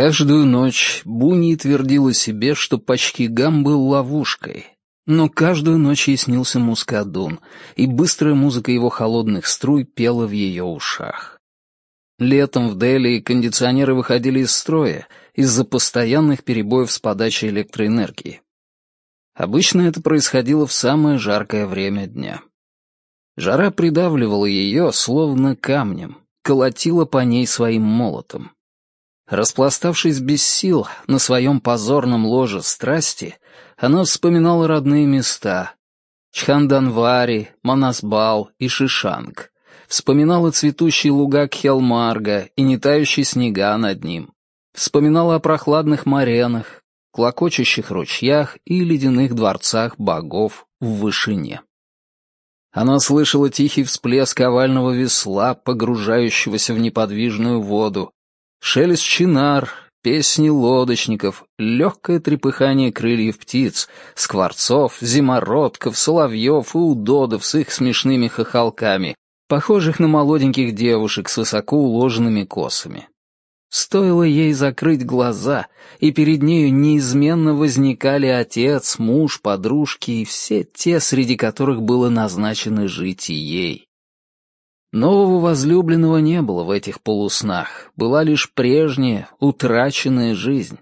Каждую ночь Буни твердила себе, что Пачкигам был ловушкой. Но каждую ночь ей снился мускадун, и быстрая музыка его холодных струй пела в ее ушах. Летом в Дели кондиционеры выходили из строя из-за постоянных перебоев с подачей электроэнергии. Обычно это происходило в самое жаркое время дня. Жара придавливала ее, словно камнем, колотила по ней своим молотом. Распластавшись без сил на своем позорном ложе страсти, она вспоминала родные места — Чханданвари, Манасбал и Шишанг. Вспоминала цветущие луга Кхелмарга и нетающие снега над ним. Вспоминала о прохладных моренах, клокочущих ручьях и ледяных дворцах богов в вышине. Она слышала тихий всплеск овального весла, погружающегося в неподвижную воду, Шелест чинар, песни лодочников, легкое трепыхание крыльев птиц, скворцов, зимородков, соловьев и удодов с их смешными хохолками, похожих на молоденьких девушек с высоко уложенными косами. Стоило ей закрыть глаза, и перед нею неизменно возникали отец, муж, подружки и все те, среди которых было назначено жить и ей. Нового возлюбленного не было в этих полуснах, была лишь прежняя, утраченная жизнь.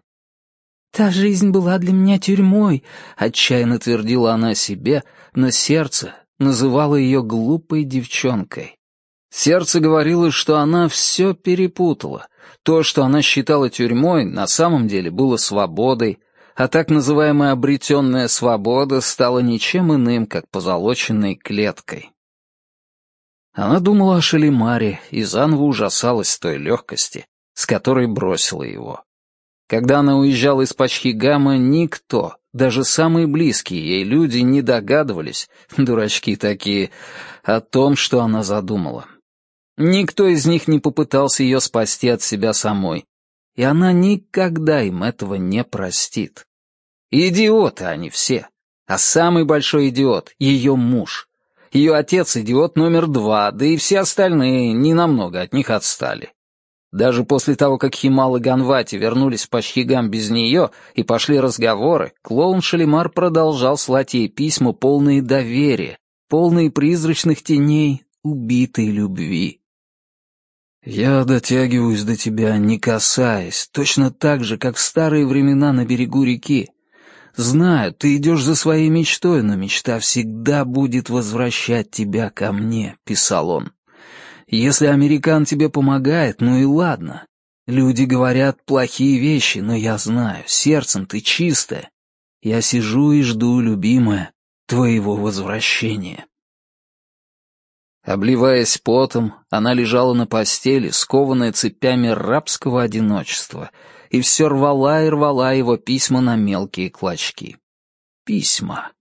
«Та жизнь была для меня тюрьмой», — отчаянно твердила она себе, но сердце называло ее глупой девчонкой. Сердце говорило, что она все перепутала. То, что она считала тюрьмой, на самом деле было свободой, а так называемая обретенная свобода стала ничем иным, как позолоченной клеткой. Она думала о Шалимаре и заново ужасалась той легкости, с которой бросила его. Когда она уезжала из Пачхигама, никто, даже самые близкие ей люди, не догадывались, дурачки такие, о том, что она задумала. Никто из них не попытался ее спасти от себя самой, и она никогда им этого не простит. Идиоты они все, а самый большой идиот — ее муж. Ее отец — идиот номер два, да и все остальные ненамного от них отстали. Даже после того, как Химал и Ганвати вернулись в Пачхигам без нее и пошли разговоры, клоун Шалимар продолжал слать ей письма, полные доверия, полные призрачных теней убитой любви. «Я дотягиваюсь до тебя, не касаясь, точно так же, как в старые времена на берегу реки. Знаю, ты идешь за своей мечтой, но мечта всегда будет возвращать тебя ко мне», — писал он. «Если американ тебе помогает, ну и ладно. Люди говорят плохие вещи, но я знаю, сердцем ты чистая. Я сижу и жду, любимая, твоего возвращения». Обливаясь потом, она лежала на постели, скованная цепями рабского одиночества — и все рвала и рвала его письма на мелкие клочки. Письма.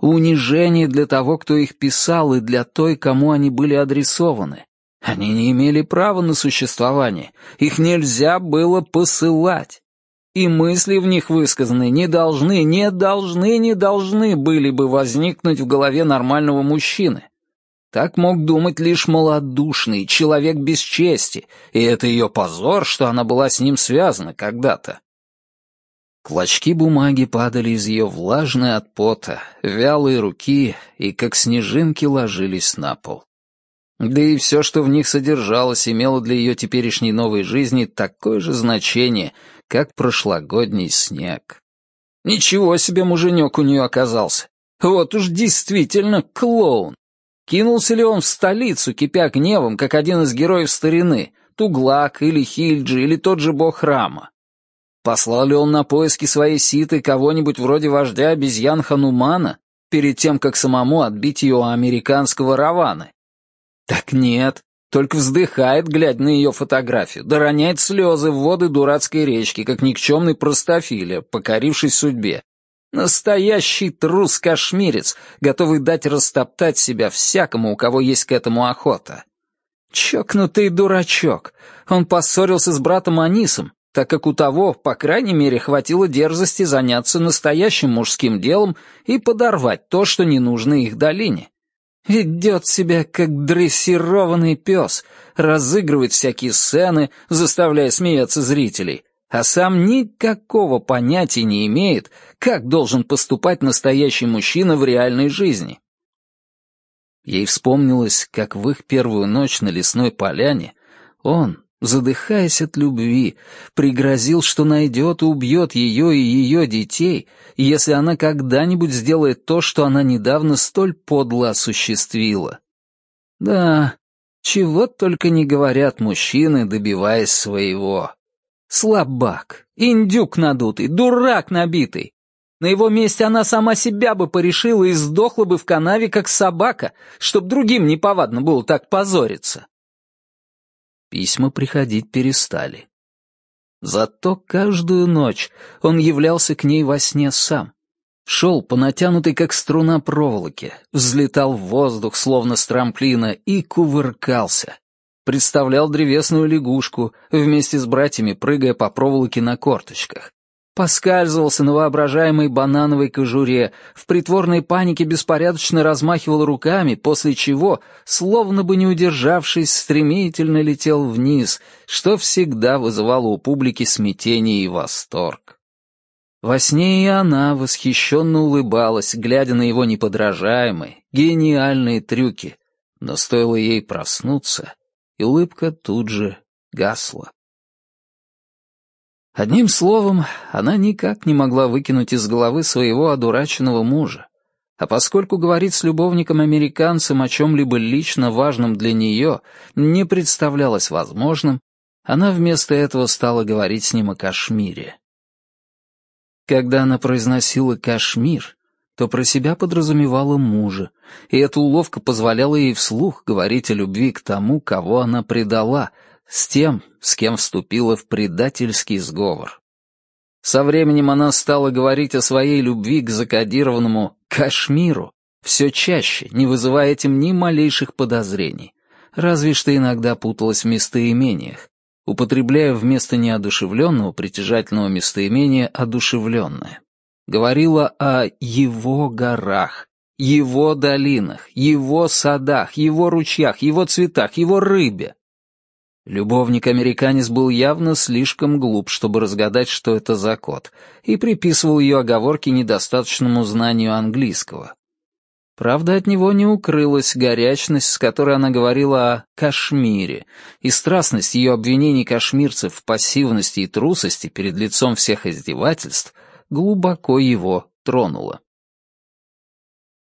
Унижение для того, кто их писал, и для той, кому они были адресованы. Они не имели права на существование, их нельзя было посылать. И мысли в них высказанные не должны, не должны, не должны были бы возникнуть в голове нормального мужчины. Так мог думать лишь малодушный, человек без чести, и это ее позор, что она была с ним связана когда-то. Клочки бумаги падали из ее влажной от пота, вялые руки и как снежинки ложились на пол. Да и все, что в них содержалось, имело для ее теперешней новой жизни такое же значение, как прошлогодний снег. Ничего себе муженек у нее оказался. Вот уж действительно клоун. Кинулся ли он в столицу, кипя гневом, как один из героев старины, Туглак или Хильджи или тот же бог храма? Послал ли он на поиски своей ситы кого-нибудь вроде вождя обезьян Ханумана, перед тем, как самому отбить ее у американского Раваны? Так нет, только вздыхает, глядя на ее фотографию, да роняет слезы в воды дурацкой речки, как никчемный простофиля, покорившись судьбе, Настоящий трус-кашмирец, готовый дать растоптать себя всякому, у кого есть к этому охота. Чокнутый дурачок. Он поссорился с братом Анисом, так как у того, по крайней мере, хватило дерзости заняться настоящим мужским делом и подорвать то, что не нужно их долине. Ведет себя как дрессированный пес, разыгрывает всякие сцены, заставляя смеяться зрителей, а сам никакого понятия не имеет, как должен поступать настоящий мужчина в реальной жизни. Ей вспомнилось, как в их первую ночь на лесной поляне он, задыхаясь от любви, пригрозил, что найдет и убьет ее и ее детей, если она когда-нибудь сделает то, что она недавно столь подло осуществила. Да, чего только не говорят мужчины, добиваясь своего. Слабак, индюк надутый, дурак набитый. На его месте она сама себя бы порешила и сдохла бы в канаве, как собака, чтоб другим неповадно было так позориться. Письма приходить перестали. Зато каждую ночь он являлся к ней во сне сам. Шел по натянутой, как струна проволоки, взлетал в воздух, словно с трамплина, и кувыркался. Представлял древесную лягушку, вместе с братьями прыгая по проволоке на корточках поскальзывался на воображаемой банановой кожуре, в притворной панике беспорядочно размахивал руками, после чего, словно бы не удержавшись, стремительно летел вниз, что всегда вызывало у публики смятение и восторг. Во сне и она восхищенно улыбалась, глядя на его неподражаемые, гениальные трюки, но стоило ей проснуться, и улыбка тут же гасла. Одним словом, она никак не могла выкинуть из головы своего одураченного мужа. А поскольку говорить с любовником-американцем о чем-либо лично важном для нее не представлялось возможным, она вместо этого стала говорить с ним о Кашмире. Когда она произносила «Кашмир», то про себя подразумевала мужа, и эта уловка позволяла ей вслух говорить о любви к тому, кого она предала — с тем, с кем вступила в предательский сговор. Со временем она стала говорить о своей любви к закодированному Кашмиру все чаще, не вызывая этим ни малейших подозрений, разве что иногда путалась в местоимениях, употребляя вместо неодушевленного притяжательного местоимения одушевленное. Говорила о его горах, его долинах, его садах, его ручьях, его цветах, его рыбе. Любовник-американец был явно слишком глуп, чтобы разгадать, что это за код, и приписывал ее оговорки недостаточному знанию английского. Правда, от него не укрылась горячность, с которой она говорила о Кашмире, и страстность ее обвинений кашмирцев в пассивности и трусости перед лицом всех издевательств глубоко его тронула.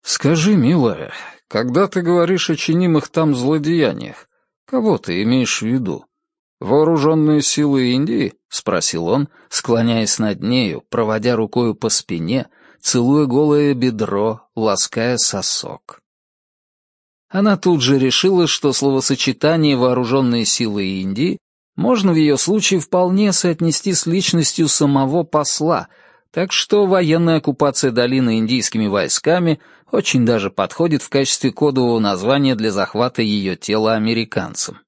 «Скажи, милая, когда ты говоришь о чинимых там злодеяниях, «Кого ты имеешь в виду? Вооруженные силы Индии?» — спросил он, склоняясь над нею, проводя рукою по спине, целуя голое бедро, лаская сосок. Она тут же решила, что словосочетание «вооруженные силы Индии» можно в ее случае вполне соотнести с личностью самого посла, так что военная оккупация долины индийскими войсками очень даже подходит в качестве кодового названия для захвата ее тела американцам.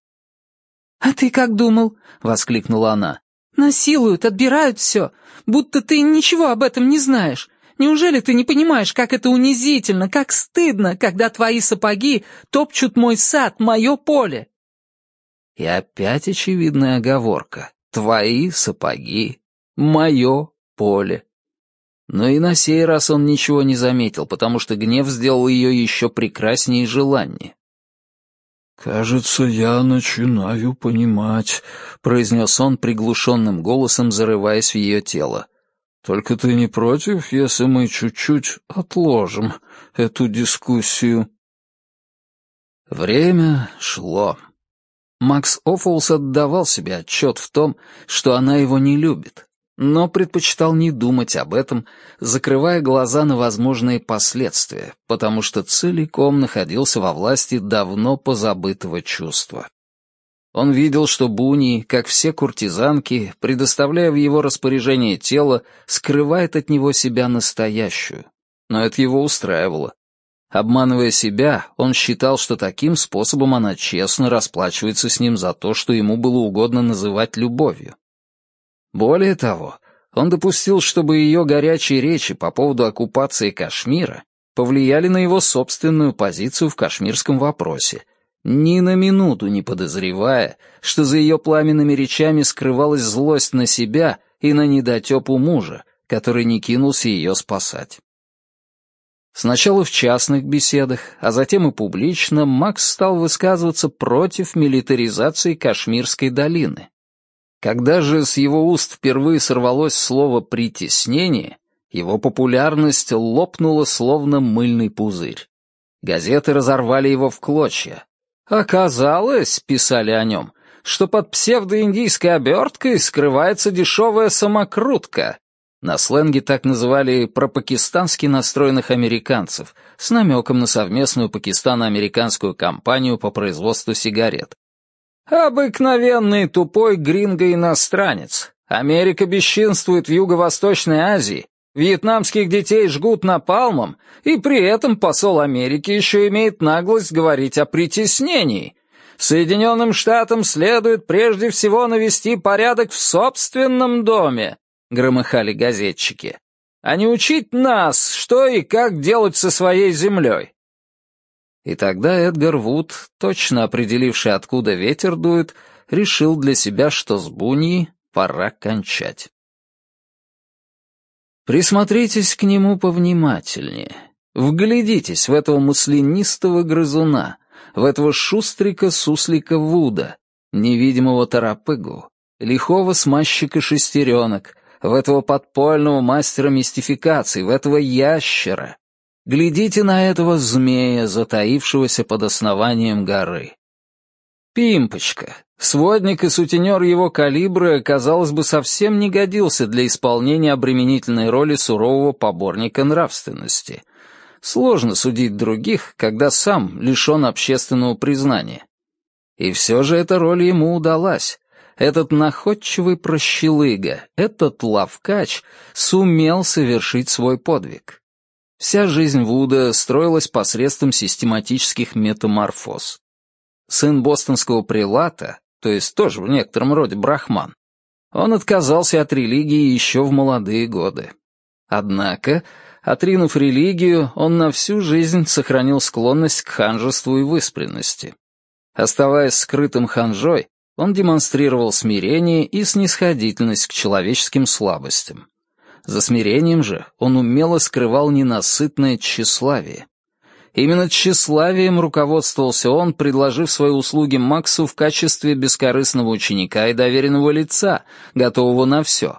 «А ты как думал?» — воскликнула она. «Насилуют, отбирают все, будто ты ничего об этом не знаешь. Неужели ты не понимаешь, как это унизительно, как стыдно, когда твои сапоги топчут мой сад, мое поле?» И опять очевидная оговорка. «Твои сапоги, мое поле». Но и на сей раз он ничего не заметил, потому что гнев сделал ее еще прекраснее и желаннее. «Кажется, я начинаю понимать», — произнес он приглушенным голосом, зарываясь в ее тело. «Только ты не против, если мы чуть-чуть отложим эту дискуссию?» Время шло. Макс Оффолс отдавал себе отчет в том, что она его не любит, но предпочитал не думать об этом, закрывая глаза на возможные последствия, потому что целиком находился во власти давно позабытого чувства. Он видел, что Буни, как все куртизанки, предоставляя в его распоряжение тело, скрывает от него себя настоящую. Но это его устраивало. Обманывая себя, он считал, что таким способом она честно расплачивается с ним за то, что ему было угодно называть любовью. Более того, он допустил, чтобы ее горячие речи по поводу оккупации Кашмира повлияли на его собственную позицию в кашмирском вопросе, ни на минуту не подозревая, что за ее пламенными речами скрывалась злость на себя и на недотепу мужа, который не кинулся ее спасать. Сначала в частных беседах, а затем и публично Макс стал высказываться против милитаризации Кашмирской долины. Когда же с его уст впервые сорвалось слово «притеснение», его популярность лопнула словно мыльный пузырь. Газеты разорвали его в клочья. «Оказалось», — писали о нем, — «что под псевдоиндийской оберткой скрывается дешевая самокрутка». На сленге так называли пропакистански настроенных американцев с намеком на совместную пакистано-американскую компанию по производству сигарет. «Обыкновенный тупой гринго-иностранец. Америка бесчинствует в Юго-Восточной Азии, Вьетнамских детей жгут напалмом, и при этом посол Америки еще имеет наглость говорить о притеснении. Соединенным Штатам следует прежде всего навести порядок в собственном доме, громыхали газетчики, а не учить нас, что и как делать со своей землей. И тогда Эдгар Вуд, точно определивший, откуда ветер дует, решил для себя, что с Буньи пора кончать. Присмотритесь к нему повнимательнее. Вглядитесь в этого маслянистого грызуна, в этого шустрика-суслика Вуда, невидимого торопыгу, лихого смазчика шестеренок, в этого подпольного мастера мистификации, в этого ящера. Глядите на этого змея, затаившегося под основанием горы. Пимпочка, Сводник и сутенер его калибра, казалось бы, совсем не годился для исполнения обременительной роли сурового поборника нравственности. Сложно судить других, когда сам лишен общественного признания. И все же эта роль ему удалась. Этот находчивый прощелыга, этот лавкач сумел совершить свой подвиг. Вся жизнь Вуда строилась посредством систематических метаморфоз. Сын бостонского прилата, то есть тоже в некотором роде брахман, он отказался от религии еще в молодые годы. Однако, отринув религию, он на всю жизнь сохранил склонность к ханжеству и выспренности. Оставаясь скрытым ханжой, он демонстрировал смирение и снисходительность к человеческим слабостям. За смирением же он умело скрывал ненасытное тщеславие. Именно тщеславием руководствовался он, предложив свои услуги Максу в качестве бескорыстного ученика и доверенного лица, готового на все.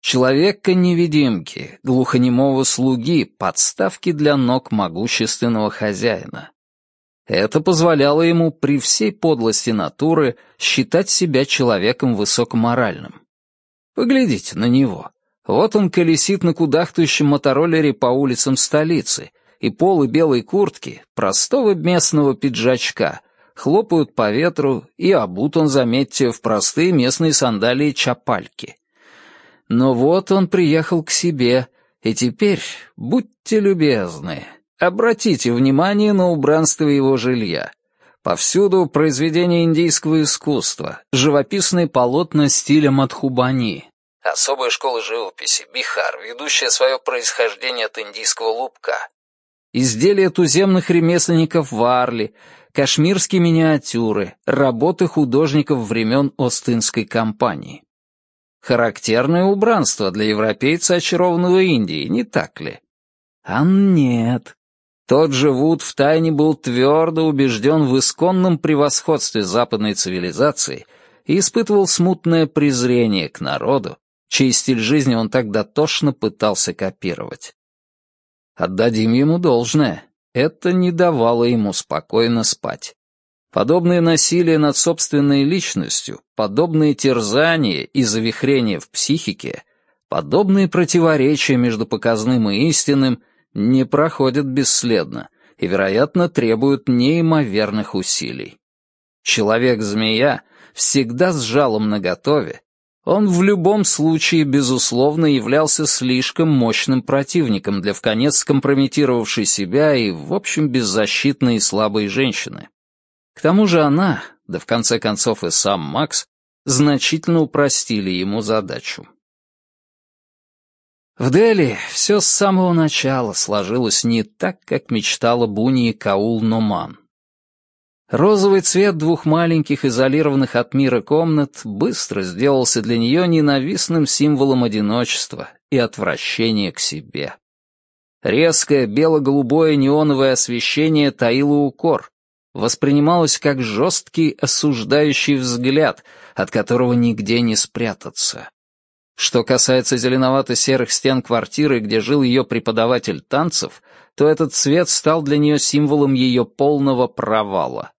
Человека-невидимки, глухонемого слуги, подставки для ног могущественного хозяина. Это позволяло ему при всей подлости натуры считать себя человеком высокоморальным. Поглядите на него. Вот он колесит на кудахтающем мотороллере по улицам столицы, и полы белой куртки, простого местного пиджачка, хлопают по ветру, и обут он, заметьте, в простые местные сандалии-чапальки. Но вот он приехал к себе, и теперь, будьте любезны, обратите внимание на убранство его жилья. Повсюду произведения индийского искусства, живописные полотна стиля Мадхубани. Особая школа живописи, Бихар, ведущая свое происхождение от индийского лупка изделия туземных ремесленников Варли, кашмирские миниатюры, работы художников времен Остинской компании. Характерное убранство для европейца, очарованного Индией, не так ли? А нет. Тот же Вуд втайне был твердо убежден в исконном превосходстве западной цивилизации и испытывал смутное презрение к народу, чей стиль жизни он так дотошно пытался копировать. Отдадим ему должное. Это не давало ему спокойно спать. Подобное насилие над собственной личностью, подобные терзания и завихрения в психике, подобные противоречия между показным и истинным не проходят бесследно и, вероятно, требуют неимоверных усилий. Человек-змея всегда с жалом наготове он в любом случае, безусловно, являлся слишком мощным противником для вконец скомпрометировавшей себя и, в общем, беззащитной и слабой женщины. К тому же она, да в конце концов и сам Макс, значительно упростили ему задачу. В Дели все с самого начала сложилось не так, как мечтала Буни Каул Номан. Розовый цвет двух маленьких, изолированных от мира комнат быстро сделался для нее ненавистным символом одиночества и отвращения к себе. Резкое бело-голубое неоновое освещение таило укор, воспринималось как жесткий осуждающий взгляд, от которого нигде не спрятаться. Что касается зеленовато-серых стен квартиры, где жил ее преподаватель танцев, то этот цвет стал для нее символом ее полного провала.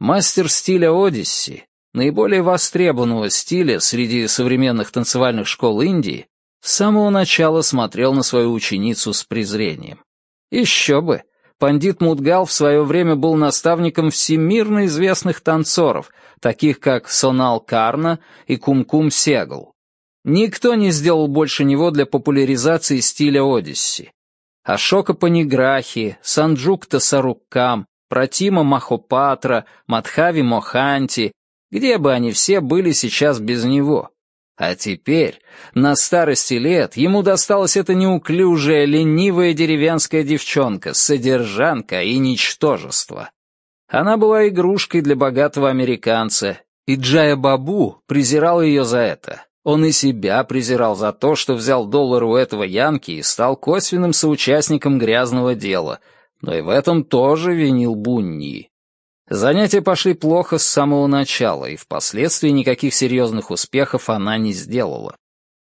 Мастер стиля Одисси, наиболее востребованного стиля среди современных танцевальных школ Индии, с самого начала смотрел на свою ученицу с презрением. Еще бы! Пандит Мудгал в свое время был наставником всемирно известных танцоров, таких как Сонал Карна и Кумкум Сегл. Никто не сделал больше него для популяризации стиля Одисси. Ашока Паниграхи, Санджукта Саруккам, Пратима Махопатра, Мадхави Моханти, где бы они все были сейчас без него. А теперь, на старости лет, ему досталась эта неуклюжая, ленивая деревенская девчонка, содержанка и ничтожество. Она была игрушкой для богатого американца, и Джая Бабу презирал ее за это. Он и себя презирал за то, что взял доллар у этого Янки и стал косвенным соучастником грязного дела, но и в этом тоже винил Бунни. Занятия пошли плохо с самого начала, и впоследствии никаких серьезных успехов она не сделала.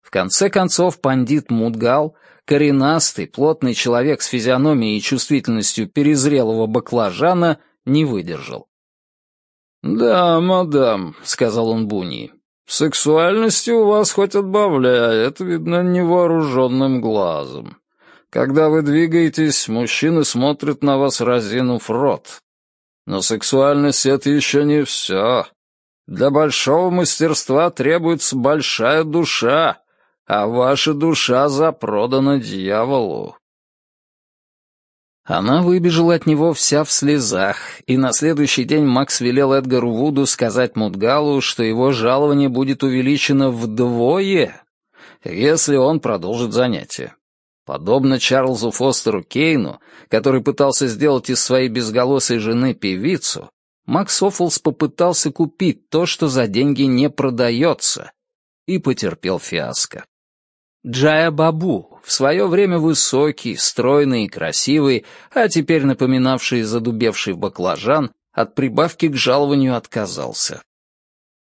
В конце концов, пандит Мудгал, коренастый, плотный человек с физиономией и чувствительностью перезрелого баклажана, не выдержал. «Да, мадам», — сказал он Буни, Сексуальности у вас хоть отбавляй, это видно невооруженным глазом. Когда вы двигаетесь, мужчины смотрят на вас, разинув рот. Но сексуальность — это еще не все. Для большого мастерства требуется большая душа, а ваша душа запродана дьяволу. Она выбежала от него вся в слезах, и на следующий день Макс велел Эдгару Вуду сказать Мудгалу, что его жалование будет увеличено вдвое, если он продолжит занятия. Подобно Чарльзу Фостеру Кейну, который пытался сделать из своей безголосой жены певицу, Макс Оффлс попытался купить то, что за деньги не продается, и потерпел фиаско. Джая Бабу, в свое время высокий, стройный и красивый, а теперь напоминавший задубевший баклажан, от прибавки к жалованию отказался.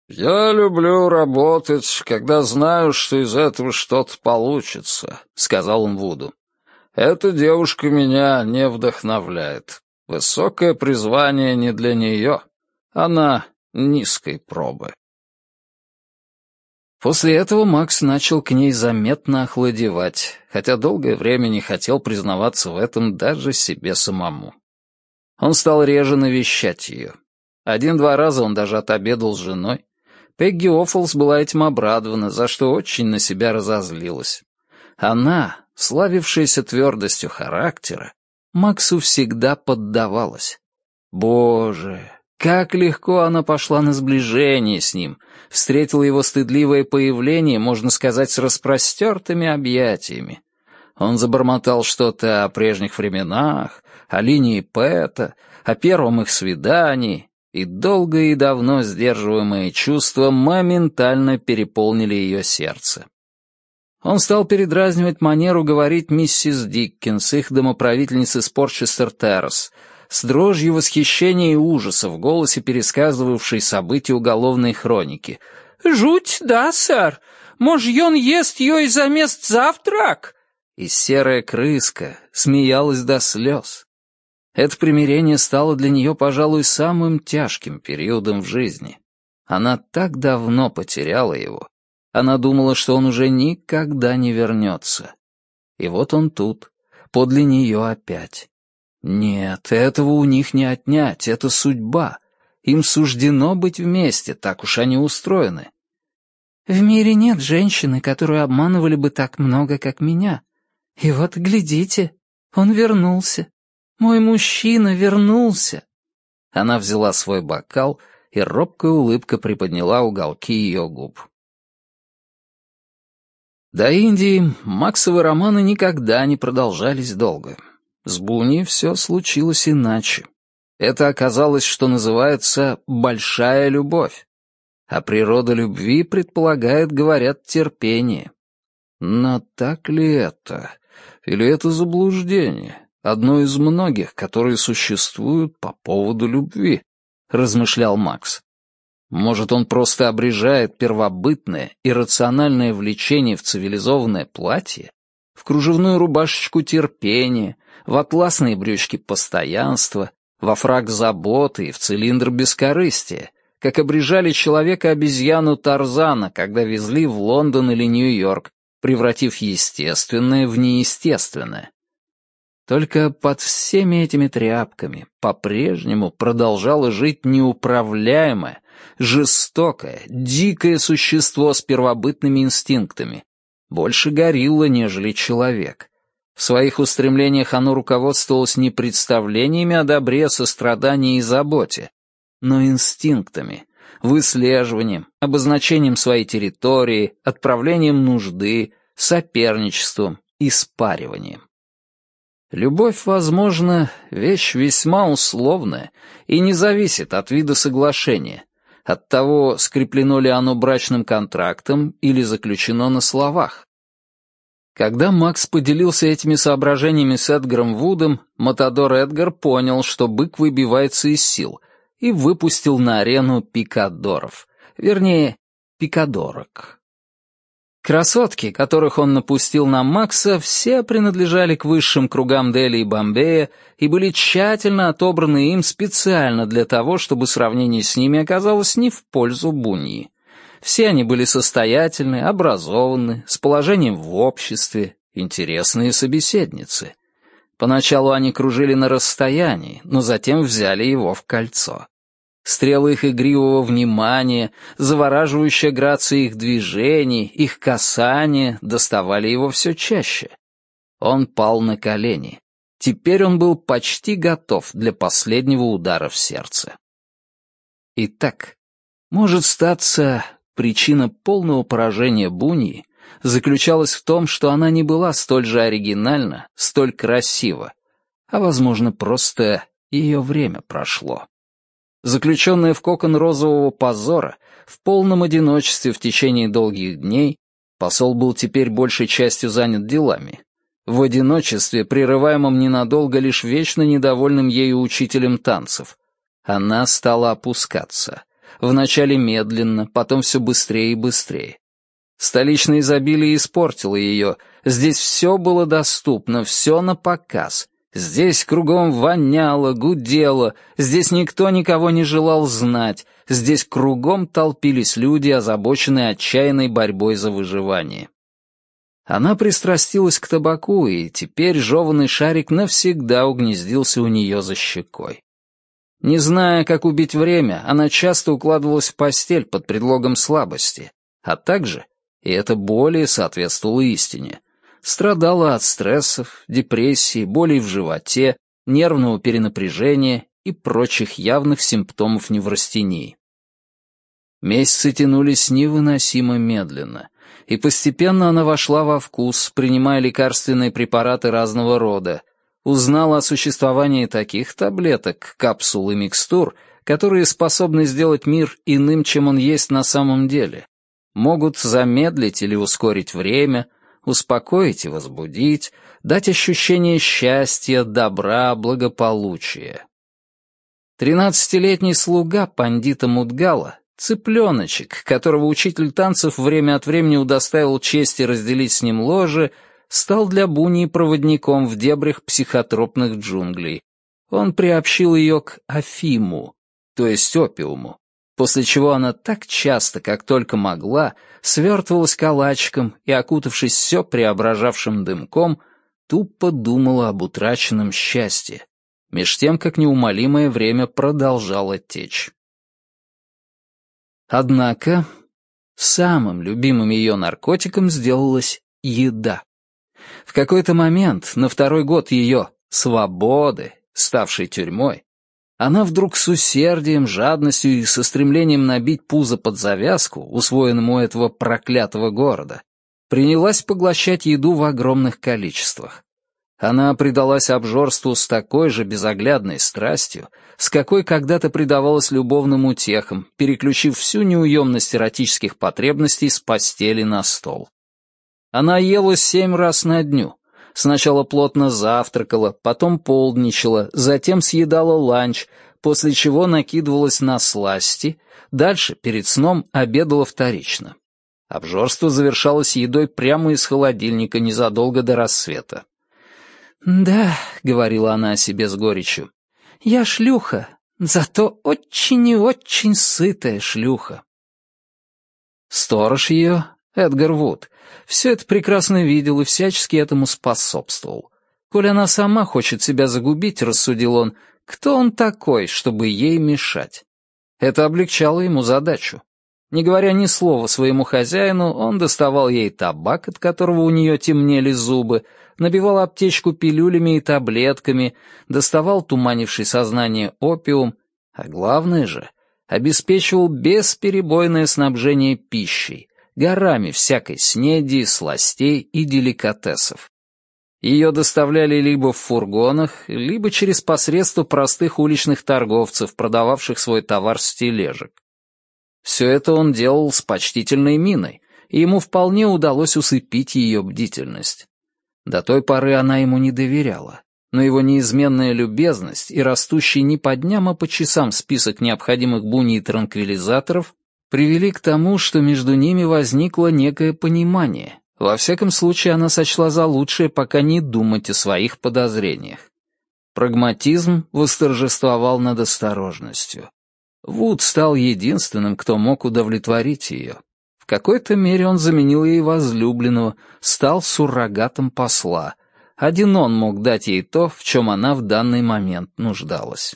«Я люблю работать, когда знаю, что из этого что-то получится», — сказал он Вуду. «Эта девушка меня не вдохновляет. Высокое призвание не для нее. Она низкой пробы». После этого Макс начал к ней заметно охладевать, хотя долгое время не хотел признаваться в этом даже себе самому. Он стал реже навещать ее. Один-два раза он даже отобедал с женой. Пегги Оффлс была этим обрадована, за что очень на себя разозлилась. Она, славившаяся твердостью характера, Максу всегда поддавалась. Боже, как легко она пошла на сближение с ним, встретила его стыдливое появление, можно сказать, с распростертыми объятиями. Он забормотал что-то о прежних временах, о линии Пэта, о первом их свидании, и долго и давно сдерживаемые чувства моментально переполнили ее сердце. Он стал передразнивать манеру говорить миссис Диккенс, их домоправительницы с Порчестер-Террас, с дрожью восхищения и ужаса в голосе пересказывавшей события уголовной хроники. «Жуть, да, сэр? Можьон ест ее и замест завтрак?» И серая крыска смеялась до слез. Это примирение стало для нее, пожалуй, самым тяжким периодом в жизни. Она так давно потеряла его. Она думала, что он уже никогда не вернется. И вот он тут, подле нее опять. Нет, этого у них не отнять, это судьба. Им суждено быть вместе, так уж они устроены. В мире нет женщины, которую обманывали бы так много, как меня. И вот, глядите, он вернулся. Мой мужчина вернулся. Она взяла свой бокал, и робкая улыбка приподняла уголки ее губ. До Индии Максовы романы никогда не продолжались долго. С Буни все случилось иначе. Это оказалось, что называется «большая любовь». А природа любви предполагает, говорят, терпение. Но так ли это? Или это заблуждение? Одно из многих, которые существуют по поводу любви, размышлял Макс. Может, он просто обрежает первобытное, иррациональное влечение в цивилизованное платье, в кружевную рубашечку терпения, в атласные брючки постоянства, во фраг заботы и в цилиндр бескорыстия, как обрежали человека-обезьяну Тарзана, когда везли в Лондон или Нью-Йорк, превратив естественное в неестественное. Только под всеми этими тряпками по-прежнему продолжало жить неуправляемое, жестокое, дикое существо с первобытными инстинктами, больше горилла, нежели человек. В своих устремлениях оно руководствовалось не представлениями о добре, сострадании и заботе, но инстинктами, выслеживанием, обозначением своей территории, отправлением нужды, соперничеством и спариванием. Любовь, возможно, вещь весьма условная и не зависит от вида соглашения, от того, скреплено ли оно брачным контрактом или заключено на словах. Когда Макс поделился этими соображениями с Эдгаром Вудом, Матадор Эдгар понял, что бык выбивается из сил, и выпустил на арену пикадоров, вернее, пикадорок. Красотки, которых он напустил на Макса, все принадлежали к высшим кругам Дели и Бомбея и были тщательно отобраны им специально для того, чтобы сравнение с ними оказалось не в пользу Буньи. Все они были состоятельны, образованы, с положением в обществе, интересные собеседницы. Поначалу они кружили на расстоянии, но затем взяли его в кольцо. Стрелы их игривого внимания, завораживающая грация их движений, их касания доставали его все чаще. Он пал на колени. Теперь он был почти готов для последнего удара в сердце. Итак, может статься, причина полного поражения Буни заключалась в том, что она не была столь же оригинальна, столь красива, а, возможно, просто ее время прошло. Заключенная в кокон розового позора, в полном одиночестве в течение долгих дней, посол был теперь большей частью занят делами. В одиночестве, прерываемом ненадолго лишь вечно недовольным ею учителем танцев, она стала опускаться. Вначале медленно, потом все быстрее и быстрее. Столичное изобилие испортило ее. Здесь все было доступно, все на показ. Здесь кругом воняло, гудело, здесь никто никого не желал знать, здесь кругом толпились люди, озабоченные отчаянной борьбой за выживание. Она пристрастилась к табаку, и теперь жеванный шарик навсегда угнездился у нее за щекой. Не зная, как убить время, она часто укладывалась в постель под предлогом слабости, а также, и это более соответствовало истине, страдала от стрессов, депрессии, болей в животе, нервного перенапряжения и прочих явных симптомов неврастении. Месяцы тянулись невыносимо медленно, и постепенно она вошла во вкус, принимая лекарственные препараты разного рода, узнала о существовании таких таблеток, капсул и микстур, которые способны сделать мир иным, чем он есть на самом деле, могут замедлить или ускорить время — успокоить и возбудить, дать ощущение счастья, добра, благополучия. Тринадцатилетний слуга пандита Мудгала, цыпленочек, которого учитель танцев время от времени удостаивал чести разделить с ним ложе, стал для Буни проводником в дебрях психотропных джунглей. Он приобщил ее к Афиму, то есть опиуму, после чего она так часто, как только могла, свертывалась калачиком и, окутавшись все преображавшим дымком, тупо думала об утраченном счастье, меж тем, как неумолимое время продолжало течь. Однако самым любимым ее наркотиком сделалась еда. В какой-то момент, на второй год ее «свободы», ставшей тюрьмой, она вдруг с усердием, жадностью и со стремлением набить пузо под завязку, усвоенному у этого проклятого города, принялась поглощать еду в огромных количествах. Она предалась обжорству с такой же безоглядной страстью, с какой когда-то предавалась любовным утехам, переключив всю неуемность эротических потребностей с постели на стол. Она ела семь раз на дню. Сначала плотно завтракала, потом полдничала, затем съедала ланч, после чего накидывалась на сласти, дальше, перед сном, обедала вторично. Обжорство завершалось едой прямо из холодильника незадолго до рассвета. «Да», — говорила она о себе с горечью, — «я шлюха, зато очень и очень сытая шлюха». Сторож ее, Эдгар Вуд, все это прекрасно видел и всячески этому способствовал. Коль она сама хочет себя загубить, рассудил он, кто он такой, чтобы ей мешать? Это облегчало ему задачу. Не говоря ни слова своему хозяину, он доставал ей табак, от которого у нее темнели зубы, набивал аптечку пилюлями и таблетками, доставал туманивший сознание опиум, а главное же, обеспечивал бесперебойное снабжение пищей, горами всякой снеди, сластей и деликатесов. Ее доставляли либо в фургонах, либо через посредство простых уличных торговцев, продававших свой товар с тележек. Все это он делал с почтительной миной, и ему вполне удалось усыпить ее бдительность. До той поры она ему не доверяла, но его неизменная любезность и растущий не по дням, а по часам список необходимых буни и транквилизаторов привели к тому, что между ними возникло некое понимание. Во всяком случае, она сочла за лучшее пока не думать о своих подозрениях. Прагматизм восторжествовал над осторожностью. Вуд стал единственным, кто мог удовлетворить ее. В какой-то мере он заменил ей возлюбленного, стал суррогатом посла. Один он мог дать ей то, в чем она в данный момент нуждалась.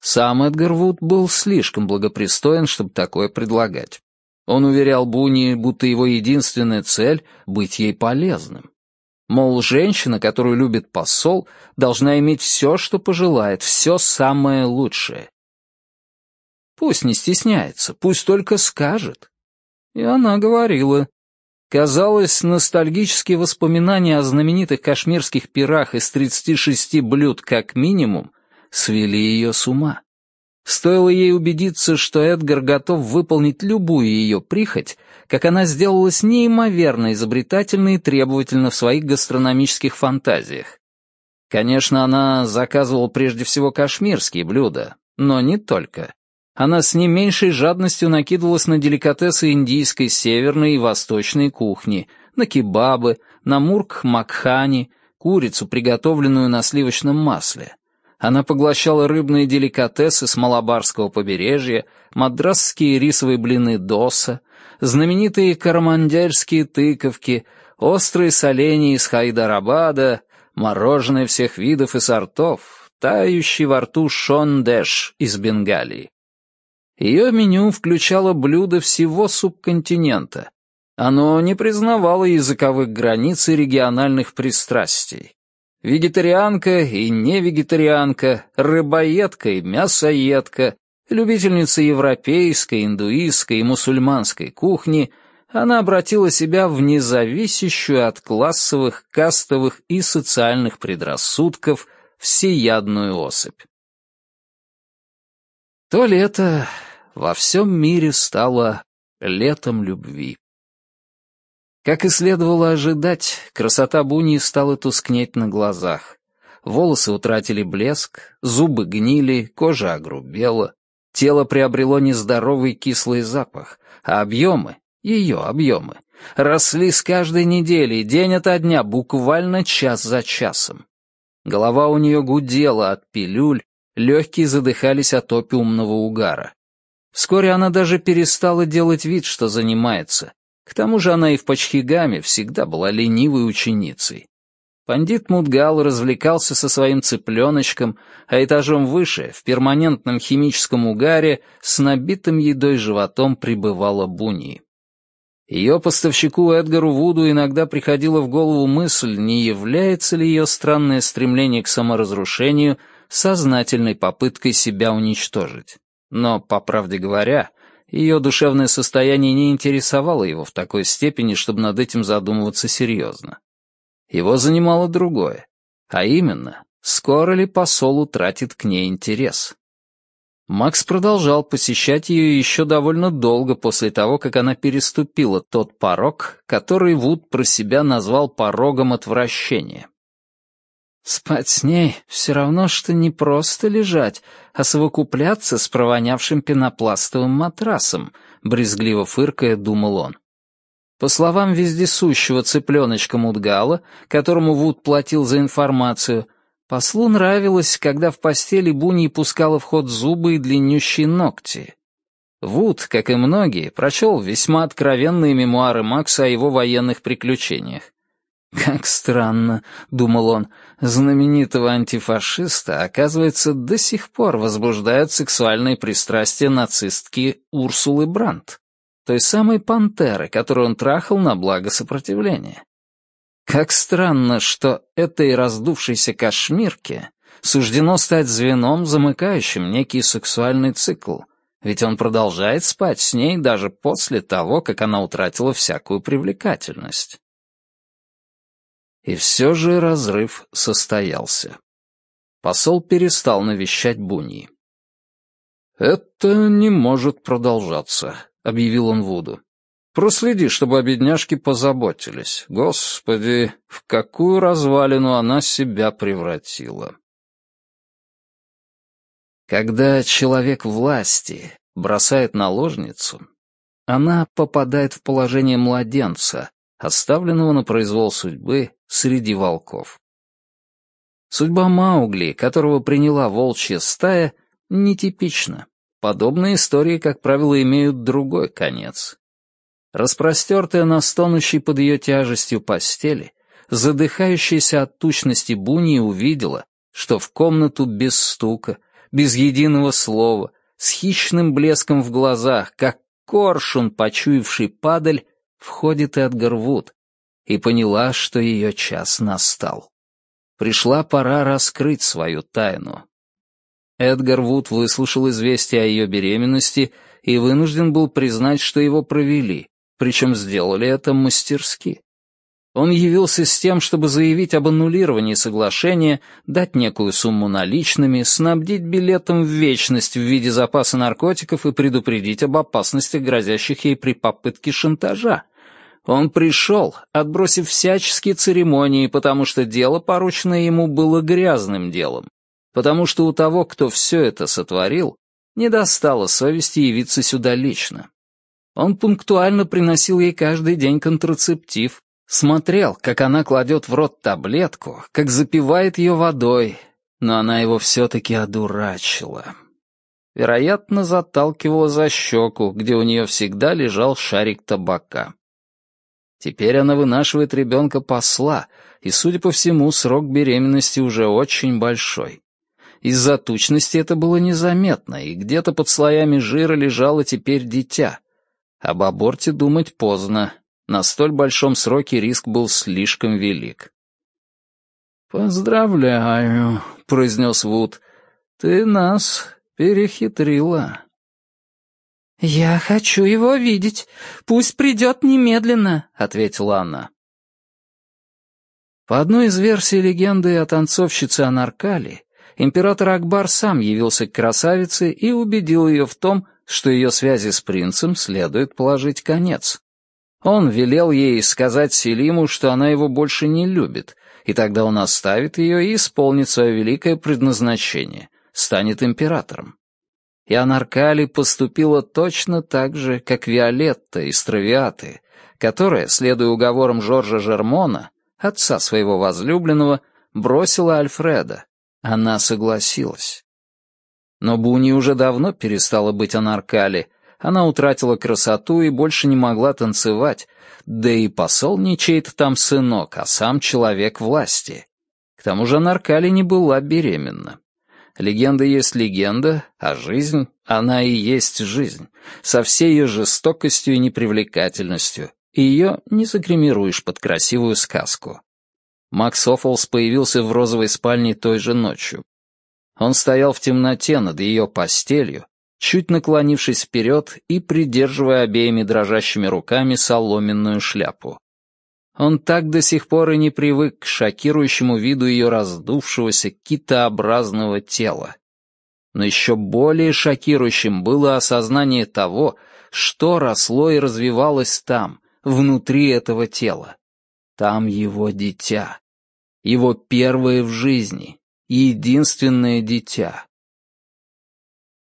Сам Эдгар Вуд был слишком благопристоен, чтобы такое предлагать. Он уверял Буни, будто его единственная цель — быть ей полезным. Мол, женщина, которую любит посол, должна иметь все, что пожелает, все самое лучшее. Пусть не стесняется, пусть только скажет. И она говорила. Казалось, ностальгические воспоминания о знаменитых кашмирских пирах из 36 блюд как минимум свели ее с ума. Стоило ей убедиться, что Эдгар готов выполнить любую ее прихоть, как она сделалась неимоверно изобретательна и требовательна в своих гастрономических фантазиях. Конечно, она заказывала прежде всего кашмирские блюда, но не только она с не меньшей жадностью накидывалась на деликатесы индийской северной и восточной кухни, на кебабы, на мурк-макхани, курицу, приготовленную на сливочном масле. Она поглощала рыбные деликатесы с Малабарского побережья, мадрасские рисовые блины доса, знаменитые карамандерские тыковки, острые соленья из Хайдарабада, мороженое всех видов и сортов, тающий во рту шондеш из Бенгалии. Ее меню включало блюда всего субконтинента. Оно не признавало языковых границ и региональных пристрастий. Вегетарианка и невегетарианка, рыбоедка и мясоедка, любительница европейской, индуистской и мусульманской кухни, она обратила себя в независящую от классовых, кастовых и социальных предрассудков всеядную особь. То лето во всем мире стало летом любви. Как и следовало ожидать, красота Буни стала тускнеть на глазах. Волосы утратили блеск, зубы гнили, кожа огрубела, тело приобрело нездоровый кислый запах, а объемы, ее объемы, росли с каждой недели, день ото дня, буквально час за часом. Голова у нее гудела от пилюль, легкие задыхались от опиумного угара. Вскоре она даже перестала делать вид, что занимается. К тому же она и в Пачхигаме всегда была ленивой ученицей. Пандит Мудгал развлекался со своим цыпленочком, а этажом выше, в перманентном химическом угаре, с набитым едой животом пребывала Буни. Ее поставщику Эдгару Вуду иногда приходила в голову мысль, не является ли ее странное стремление к саморазрушению сознательной попыткой себя уничтожить. Но, по правде говоря, ее душевное состояние не интересовало его в такой степени, чтобы над этим задумываться серьезно. Его занимало другое, а именно, скоро ли посол утратит к ней интерес. Макс продолжал посещать ее еще довольно долго после того, как она переступила тот порог, который Вуд про себя назвал порогом отвращения. Спать с ней все равно, что не просто лежать, а совокупляться с провонявшим пенопластовым матрасом, брезгливо фыркая, думал он. По словам вездесущего цыпленочка Мудгала, которому Вуд платил за информацию, Послу нравилось, когда в постели Буни пускала в ход зубы и длиннющие ногти. Вуд, как и многие, прочел весьма откровенные мемуары Макса о его военных приключениях. «Как странно», — думал он, — «знаменитого антифашиста, оказывается, до сих пор возбуждают сексуальные пристрастия нацистки Урсулы Брандт, той самой пантеры, которую он трахал на благо сопротивления. Как странно, что этой раздувшейся кошмирке суждено стать звеном, замыкающим некий сексуальный цикл, ведь он продолжает спать с ней даже после того, как она утратила всякую привлекательность. И все же разрыв состоялся. Посол перестал навещать Буньи. «Это не может продолжаться», — объявил он Вуду. Проследи, чтобы о бедняжке позаботились. Господи, в какую развалину она себя превратила. Когда человек власти бросает наложницу, она попадает в положение младенца, оставленного на произвол судьбы среди волков. Судьба Маугли, которого приняла волчья стая, нетипична. Подобные истории, как правило, имеют другой конец. Распростертая на стонущей под ее тяжестью постели, задыхающаяся от тучности Буни увидела, что в комнату без стука, без единого слова, с хищным блеском в глазах, как коршун, почуявший падаль, входит Эдгар Вуд, и поняла, что ее час настал. Пришла пора раскрыть свою тайну. Эдгар Вуд выслушал известие о ее беременности и вынужден был признать, что его провели, причем сделали это мастерски. Он явился с тем, чтобы заявить об аннулировании соглашения, дать некую сумму наличными, снабдить билетом в вечность в виде запаса наркотиков и предупредить об опасностях, грозящих ей при попытке шантажа. Он пришел, отбросив всяческие церемонии, потому что дело, порученное ему, было грязным делом, потому что у того, кто все это сотворил, не достало совести явиться сюда лично. Он пунктуально приносил ей каждый день контрацептив, смотрел, как она кладет в рот таблетку, как запивает ее водой, но она его все-таки одурачила. Вероятно, заталкивала за щеку, где у нее всегда лежал шарик табака. Теперь она вынашивает ребенка посла, и, судя по всему, срок беременности уже очень большой. Из-за тучности это было незаметно, и где-то под слоями жира лежало теперь дитя. Об аборте думать поздно. На столь большом сроке риск был слишком велик. «Поздравляю», — произнес Вуд. «Ты нас перехитрила». «Я хочу его видеть. Пусть придет немедленно», — ответила она. По одной из версий легенды о танцовщице Анаркали, император Акбар сам явился к красавице и убедил ее в том, что ее связи с принцем следует положить конец. Он велел ей сказать Селиму, что она его больше не любит, и тогда он оставит ее и исполнит свое великое предназначение, станет императором. И Анаркали поступила точно так же, как Виолетта из Травиаты, которая, следуя уговорам Жоржа Жермона, отца своего возлюбленного, бросила Альфреда. Она согласилась. Но Буни уже давно перестала быть анаркали. Она утратила красоту и больше не могла танцевать, да и посол не чей-то там сынок, а сам человек власти. К тому же Анаркали не была беременна. Легенда есть легенда, а жизнь, она и есть жизнь, со всей ее жестокостью и непривлекательностью, и ее не загримируешь под красивую сказку. Макс Оффолс появился в розовой спальне той же ночью. Он стоял в темноте над ее постелью, чуть наклонившись вперед и придерживая обеими дрожащими руками соломенную шляпу. Он так до сих пор и не привык к шокирующему виду ее раздувшегося китообразного тела. Но еще более шокирующим было осознание того, что росло и развивалось там, внутри этого тела. Там его дитя. Его первое в жизни, единственное дитя.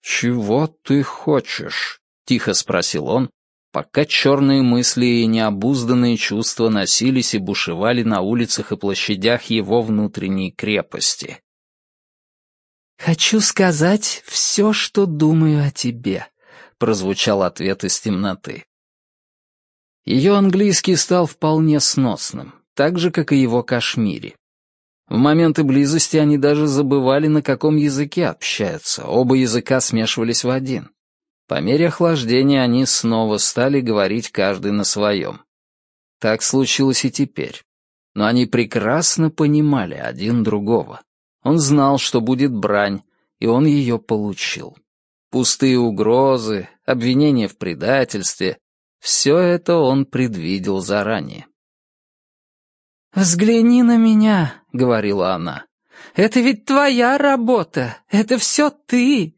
«Чего ты хочешь?» — тихо спросил он, пока черные мысли и необузданные чувства носились и бушевали на улицах и площадях его внутренней крепости. «Хочу сказать все, что думаю о тебе», — прозвучал ответ из темноты. Ее английский стал вполне сносным, так же, как и его кашмири. В моменты близости они даже забывали, на каком языке общаются, оба языка смешивались в один. По мере охлаждения они снова стали говорить каждый на своем. Так случилось и теперь. Но они прекрасно понимали один другого. Он знал, что будет брань, и он ее получил. Пустые угрозы, обвинения в предательстве — все это он предвидел заранее. «Взгляни на меня», — говорила она. «Это ведь твоя работа, это все ты.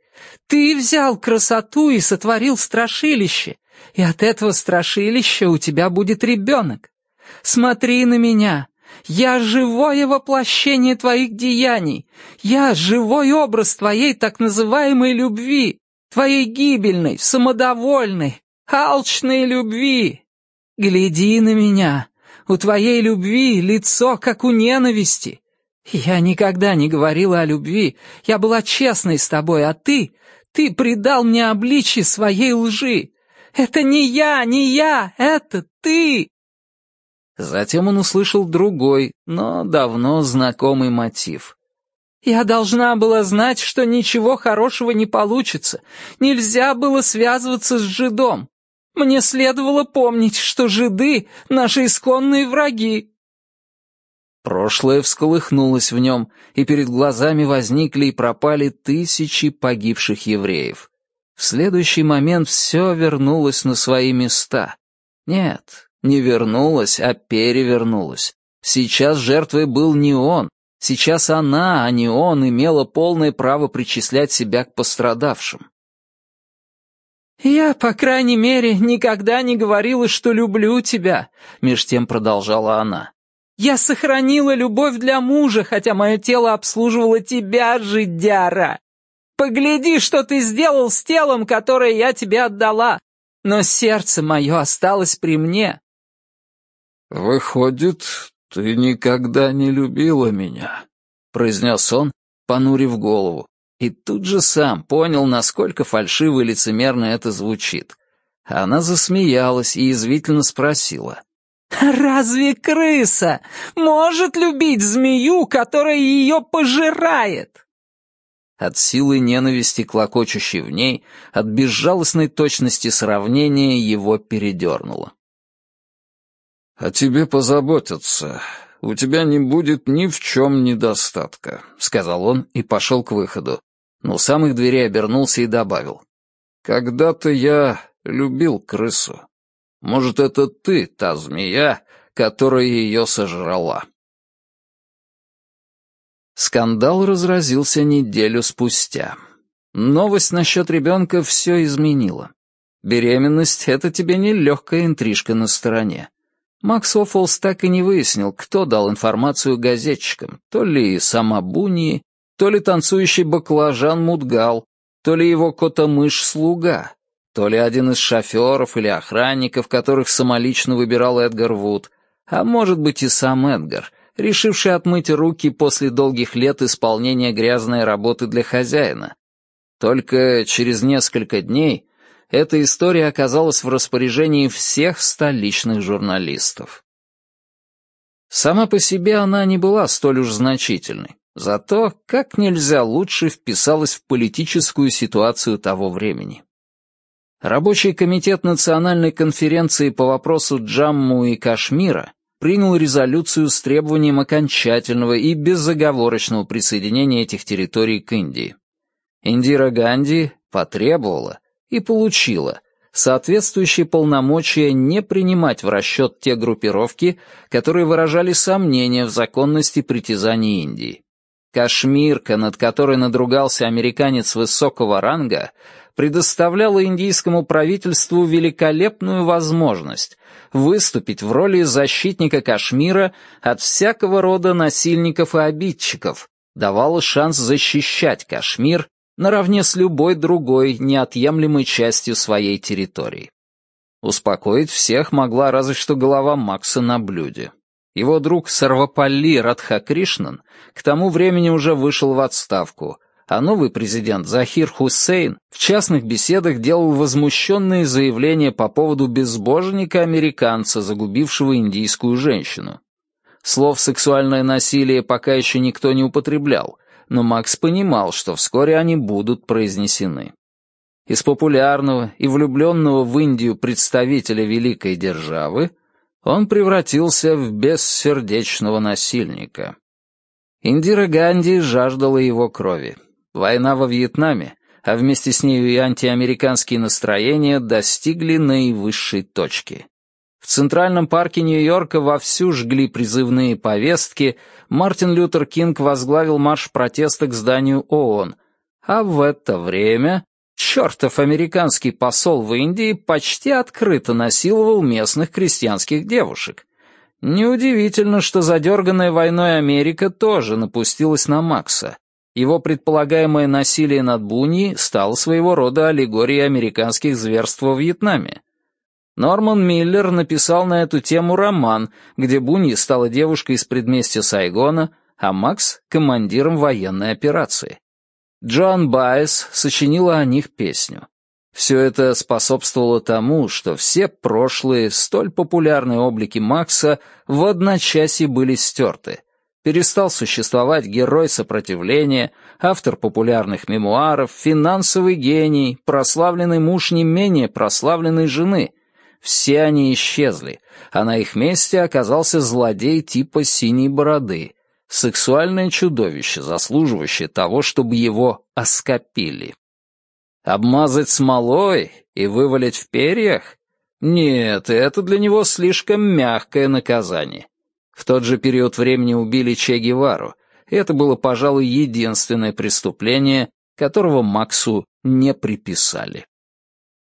Ты взял красоту и сотворил страшилище, и от этого страшилища у тебя будет ребенок. Смотри на меня. Я живое воплощение твоих деяний. Я живой образ твоей так называемой любви, твоей гибельной, самодовольной, алчной любви. Гляди на меня. У твоей любви лицо, как у ненависти. Я никогда не говорила о любви. Я была честной с тобой, а ты... Ты предал мне обличье своей лжи. Это не я, не я, это ты!» Затем он услышал другой, но давно знакомый мотив. «Я должна была знать, что ничего хорошего не получится. Нельзя было связываться с жидом. Мне следовало помнить, что жиды — наши исконные враги. Прошлое всколыхнулось в нем, и перед глазами возникли и пропали тысячи погибших евреев. В следующий момент все вернулось на свои места. Нет, не вернулось, а перевернулось. Сейчас жертвой был не он. Сейчас она, а не он, имела полное право причислять себя к пострадавшим. «Я, по крайней мере, никогда не говорила, что люблю тебя», — меж тем продолжала она. Я сохранила любовь для мужа, хотя мое тело обслуживало тебя, жидяра. Погляди, что ты сделал с телом, которое я тебе отдала. Но сердце мое осталось при мне. «Выходит, ты никогда не любила меня», — произнес он, понурив голову, и тут же сам понял, насколько фальшиво и лицемерно это звучит. Она засмеялась и язвительно спросила. Разве крыса может любить змею, которая ее пожирает? От силы ненависти, клокочущей в ней, от безжалостной точности сравнения его передернуло. «О тебе позаботятся. У тебя не будет ни в чем недостатка», — сказал он и пошел к выходу. Но у самых дверей обернулся и добавил. «Когда-то я любил крысу. Может, это ты, та змея, которая ее сожрала?» Скандал разразился неделю спустя. Новость насчет ребенка все изменила. Беременность — это тебе не легкая интрижка на стороне. Макс Оффолс так и не выяснил, кто дал информацию газетчикам, то ли сама Буни, то ли танцующий баклажан Мудгал, то ли его кота-мышь-слуга, то ли один из шоферов или охранников, которых самолично выбирал Эдгар Вуд, а может быть и сам Эдгар, решивший отмыть руки после долгих лет исполнения грязной работы для хозяина. Только через несколько дней эта история оказалась в распоряжении всех столичных журналистов. Сама по себе она не была столь уж значительной, зато как нельзя лучше вписалась в политическую ситуацию того времени. Рабочий комитет Национальной конференции по вопросу Джамму и Кашмира принял резолюцию с требованием окончательного и безоговорочного присоединения этих территорий к Индии. Индира Ганди потребовала и получила соответствующие полномочия не принимать в расчет те группировки, которые выражали сомнения в законности притязаний Индии. Кашмирка, над которой надругался американец высокого ранга, предоставляла индийскому правительству великолепную возможность выступить в роли защитника Кашмира от всякого рода насильников и обидчиков, давала шанс защищать Кашмир наравне с любой другой неотъемлемой частью своей территории. Успокоить всех могла разве что голова Макса на блюде. Его друг Сарвапалли Радхакришнан к тому времени уже вышел в отставку, а новый президент Захир Хусейн в частных беседах делал возмущенные заявления по поводу безбожника-американца, загубившего индийскую женщину. Слов «сексуальное насилие» пока еще никто не употреблял, но Макс понимал, что вскоре они будут произнесены. Из популярного и влюбленного в Индию представителя великой державы он превратился в бессердечного насильника. Индира Ганди жаждала его крови. Война во Вьетнаме, а вместе с нею и антиамериканские настроения достигли наивысшей точки. В Центральном парке Нью-Йорка вовсю жгли призывные повестки, Мартин Лютер Кинг возглавил марш протеста к зданию ООН, а в это время чертов американский посол в Индии почти открыто насиловал местных крестьянских девушек. Неудивительно, что задерганная войной Америка тоже напустилась на Макса. Его предполагаемое насилие над Буни стало своего рода аллегорией американских зверств во Вьетнаме. Норман Миллер написал на эту тему роман, где Буни стала девушкой из предместья Сайгона, а Макс — командиром военной операции. Джоан Байес сочинила о них песню. Все это способствовало тому, что все прошлые, столь популярные облики Макса в одночасье были стерты. Перестал существовать герой сопротивления, автор популярных мемуаров, финансовый гений, прославленный муж не менее прославленной жены — все они исчезли, а на их месте оказался злодей типа синей бороды, сексуальное чудовище, заслуживающее того, чтобы его оскопили. Обмазать смолой и вывалить в перьях? Нет, это для него слишком мягкое наказание. В тот же период времени убили Че Гевару, и это было, пожалуй, единственное преступление, которого Максу не приписали.